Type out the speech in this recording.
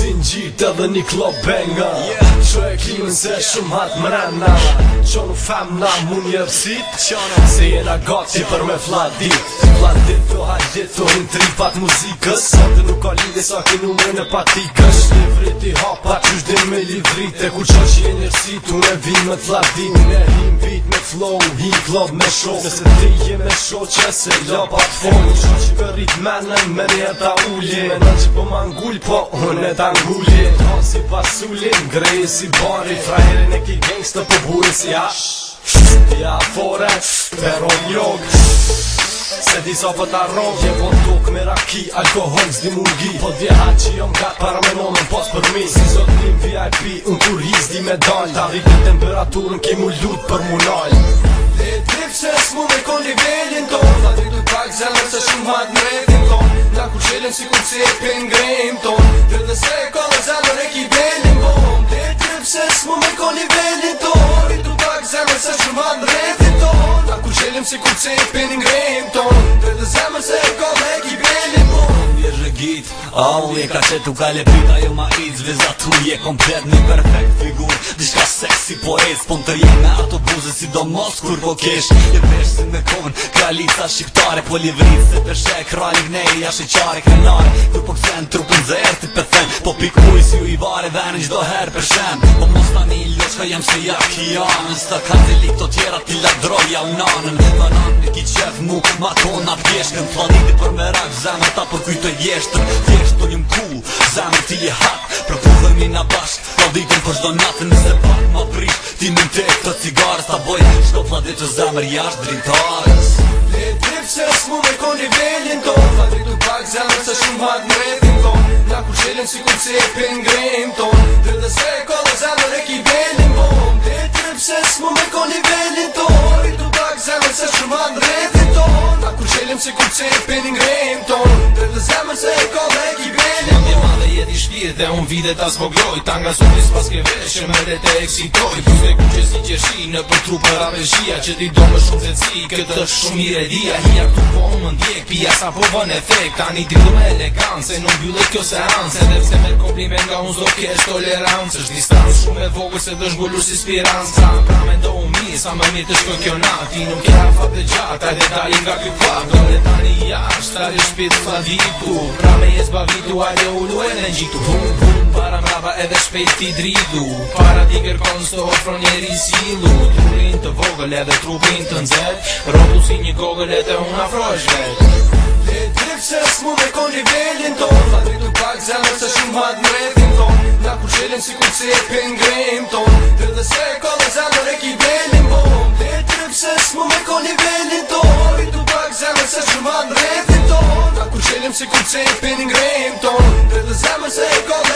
Sin gjitë edhe një klop benga Qo e kimë nëse shumë hatë mrena Qo në femë na mu një rësit Se jena gati si për me fladit Fladit të hajit të rinë tri fatë muzikës Sotë nuk ka lidi sa kinu me në patikës Shlivri ti hapa qysh dhe me livrite Kur qa që e njërësi të në vinë me t'ladin Në him vit me flow, hi klop me shok Nëse ti je me shok që se lopa t'fon Kur qa që për rrit menën me dhe ta ullje Me në që po ma ngull po hën e ta ngullje Ta si pasullin, greje si bari Frajerin e ki gangsta po buri si ash Ja fore, teron jog Shhh Se di sa pëtë arron Je vo tuk me raki, alkohol zdi mungi Po dje haq që jom gat para me nomen pos për mi Si zot VIP, unë kur hi zdi me dal Ta rikë temperaturën ki mu lut për mu nal Dhe trip se s'mu me kon nivellin ton Ta dhe du pak zemër se shumë hat në redin ton Nga ku qelin si ku cepin grejim ton Dhe dhe se e ka në zemër e ki belin bon Dhe trip se s'mu me kon nivellin ton Ta dhe du pak zemër se shumë hat në redin ton si ku cepi një ngrejmë tonë Dhe dhe zemër se e kome ki bjeli mund Je rëgjit, a unë je ka qëtu ka lepita Jo ma i zvezatu, je komplet një perfekt figurë po ez po të me ato buze si do mos kur po kesh Je vesh si me kohën kralica shqiptare Po livrit se për shek rani gnej ja shqeqare krenare Kur po kësen trupin zë erti për fen Po pikuj si u i vare venë një gjdo her për shem Po mos ta një loq ka jem se ja ki janën Së të ka të lik të tjera ti la ja unanën Dhe në ki qef mu ma tona pjeshkën Të ladit për me rak zemë ta për kujtoj jeshtën Thjesht të po njëm ku, zemë ti i hat pra jemi na bashk Ta po dikën për shdo nëse pak ma prish, Ti në të e këtë cigare Sa boj shko fladit të zemër jasht dritarës Le drip se është mu me kon nivellin ton Fa të pak zemër se shumë hak në redin ton Nga kur qelin si ku cepin grejn ton Dhe dhe se Shumë si ku që e pëndin grejmë tonë Dhe dhe zemër se e ka dhe ki bëndin Shumë një ma dhe jeti shpirë dhe unë vide ta zbogjoj Ta nga zonis pas ke vete me dhe te eksitoj Kus e ku që si që në për tru për ave Që ti do më shumë të cikë këtë shumë i redia Hia këtu po më ndjek pia sa po vën e fek Ta një dridu me elegant se nuk bjullet kjo se anë Se dhe pëse me kompliment nga unë zdo kesh tolerancë pra Sa më mirë të shkoj kjo nga nuk kja fa gjatë Ajde da nga kjo kjo shtra ju shpit fa vitu Pra me jes ba vitu a dhe e në gjitu Pum pum para mrava edhe shpejt ti dridu Para ti kërkon së ofro njeri silu Turin të vogël edhe trupin të nxet Rotu si një gogël edhe unë afrojsh vet Dhe drip se s'mu me kon nivellin ton Fa dritu pak zemër se shumë në redhin ton Nga kur si ku cepin grejim ton Dhe Se ku qepin ngrejmë ton Për të zemër se e kodë